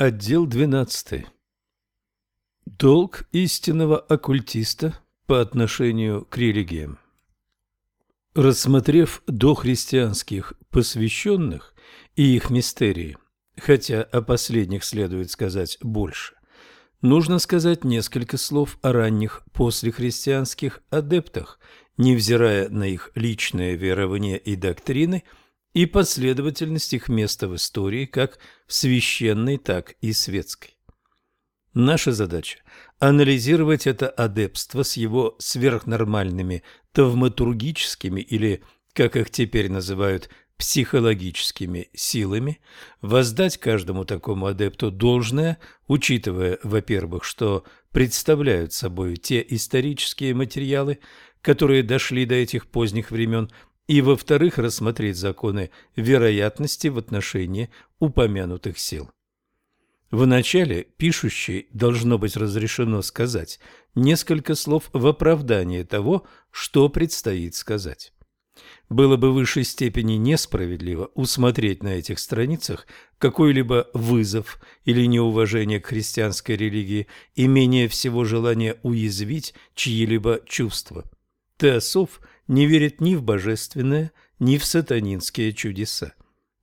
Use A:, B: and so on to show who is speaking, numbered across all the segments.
A: Отдел 12. Долг истинного оккультиста по отношению к религиям. Рассмотрев дохристианских посвященных и их мистерии, хотя о последних следует сказать больше, нужно сказать несколько слов о ранних послехристианских адептах, невзирая на их личное верование и доктрины – и последовательность их места в истории как в священной, так и светской. Наша задача – анализировать это адепство с его сверхнормальными тавматургическими или, как их теперь называют, психологическими силами, воздать каждому такому адепту должное, учитывая, во-первых, что представляют собой те исторические материалы, которые дошли до этих поздних времен – и, во-вторых, рассмотреть законы вероятности в отношении упомянутых сил. Вначале пишущий должно быть разрешено сказать несколько слов в оправдание того, что предстоит сказать. Было бы в высшей степени несправедливо усмотреть на этих страницах какой-либо вызов или неуважение к христианской религии и менее всего желание уязвить чьи-либо чувства. Теософ не верит ни в божественное, ни в сатанинские чудеса.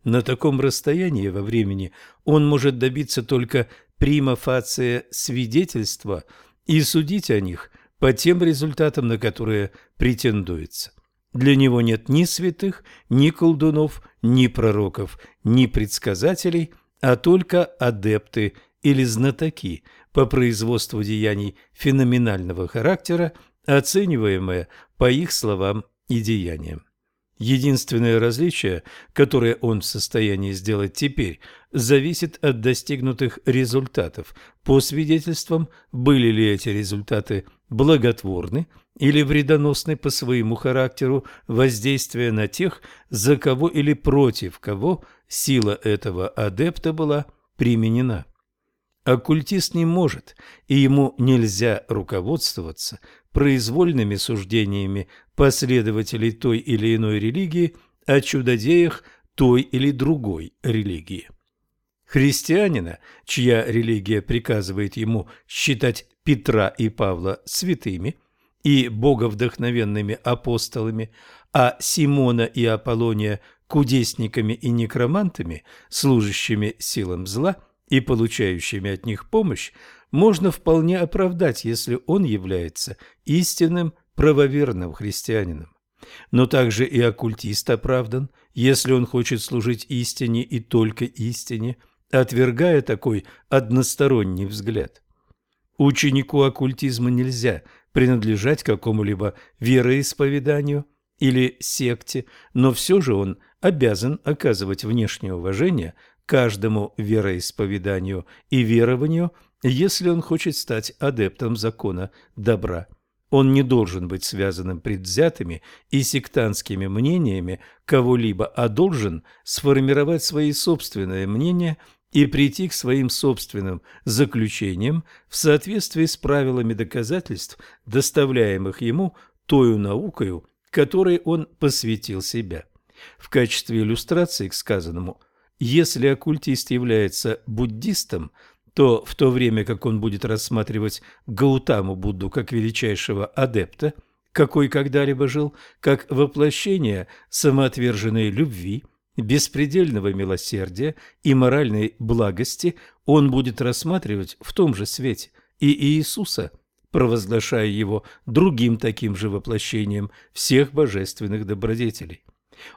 A: На таком расстоянии во времени он может добиться только прима фация свидетельства и судить о них по тем результатам, на которые претендуется. Для него нет ни святых, ни колдунов, ни пророков, ни предсказателей, а только адепты или знатоки по производству деяний феноменального характера оцениваемое по их словам и деяниям. Единственное различие, которое он в состоянии сделать теперь, зависит от достигнутых результатов. По свидетельствам, были ли эти результаты благотворны или вредоносны по своему характеру воздействия на тех, за кого или против кого сила этого адепта была применена. Оккультист не может, и ему нельзя руководствоваться произвольными суждениями последователей той или иной религии о чудодеях той или другой религии. Христианина, чья религия приказывает ему считать Петра и Павла святыми и боговдохновенными апостолами, а Симона и Аполлония кудесниками и некромантами, служащими силам зла и получающими от них помощь, можно вполне оправдать, если он является истинным правоверным христианином. Но также и оккультист оправдан, если он хочет служить истине и только истине, отвергая такой односторонний взгляд. Ученику оккультизма нельзя принадлежать какому-либо вероисповеданию или секте, но все же он обязан оказывать внешнее уважение каждому вероисповеданию и верованию – если он хочет стать адептом закона добра. Он не должен быть связанным предвзятыми и сектантскими мнениями кого-либо, а должен сформировать свои собственные мнения и прийти к своим собственным заключениям в соответствии с правилами доказательств, доставляемых ему тою наукою, которой он посвятил себя. В качестве иллюстрации к сказанному, если оккультист является буддистом – то в то время как он будет рассматривать Гаутаму Будду как величайшего адепта, какой когда-либо жил, как воплощение самоотверженной любви, беспредельного милосердия и моральной благости, он будет рассматривать в том же свете и Иисуса, провозглашая его другим таким же воплощением всех божественных добродетелей.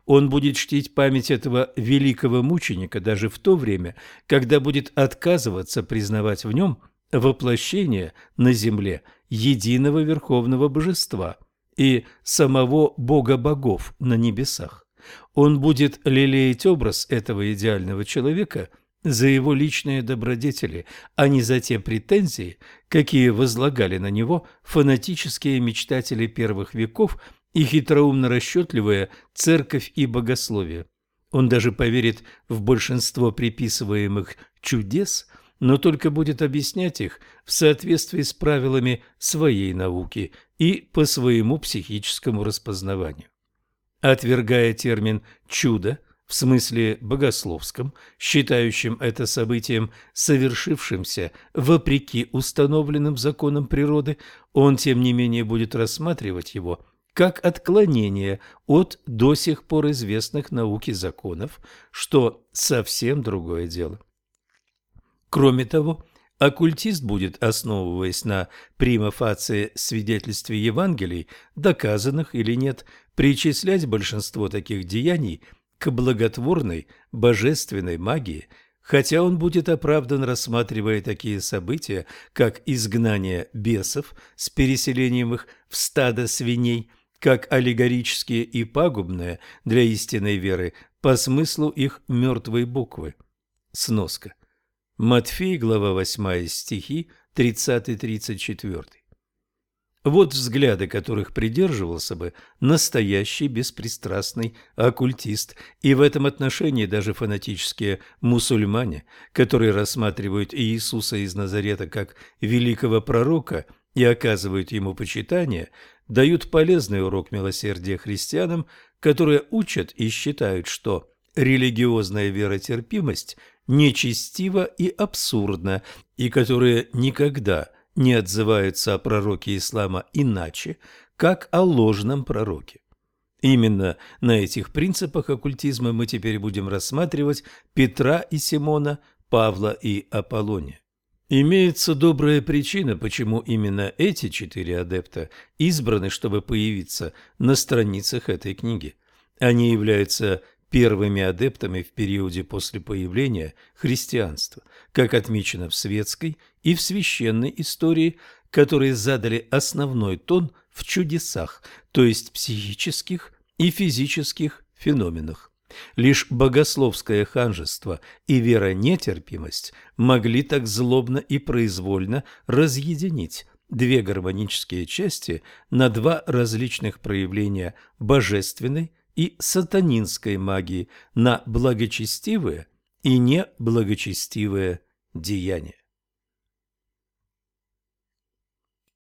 A: Он будет чтить память этого великого мученика даже в то время, когда будет отказываться признавать в нем воплощение на земле единого верховного божества и самого Бога богов на небесах. Он будет лелеять образ этого идеального человека за его личные добродетели, а не за те претензии, какие возлагали на него фанатические мечтатели первых веков – и хитроумно расчетливая церковь и богословие. Он даже поверит в большинство приписываемых чудес, но только будет объяснять их в соответствии с правилами своей науки и по своему психическому распознаванию. Отвергая термин «чудо», в смысле богословском, считающем это событием, совершившимся вопреки установленным законам природы, он, тем не менее, будет рассматривать его как отклонение от до сих пор известных науке законов, что совсем другое дело. Кроме того, оккультист будет, основываясь на прима фации свидетельстве Евангелий, доказанных или нет, причислять большинство таких деяний – к благотворной божественной магии, хотя он будет оправдан, рассматривая такие события, как изгнание бесов с переселением их в стадо свиней, как аллегорические и пагубные для истинной веры по смыслу их мертвой буквы. Сноска. Матфей, глава 8, стихи 30-34. Вот взгляды, которых придерживался бы настоящий беспристрастный оккультист, и в этом отношении даже фанатические мусульмане, которые рассматривают Иисуса из Назарета как великого пророка и оказывают ему почитание, дают полезный урок милосердия христианам, которые учат и считают, что религиозная веротерпимость нечестива и абсурдна, и которые никогда не отзываются о пророке ислама иначе, как о ложном пророке. Именно на этих принципах оккультизма мы теперь будем рассматривать Петра и Симона, Павла и Аполлония. Имеется добрая причина, почему именно эти четыре адепта избраны, чтобы появиться на страницах этой книги. Они являются первыми адептами в периоде после появления христианства, как отмечено в светской и в священной истории, которые задали основной тон в чудесах, то есть психических и физических феноменах. Лишь богословское ханжество и веронетерпимость могли так злобно и произвольно разъединить две гармонические части на два различных проявления божественной и сатанинской магии, на благочестивые и неблагочестивые деяния.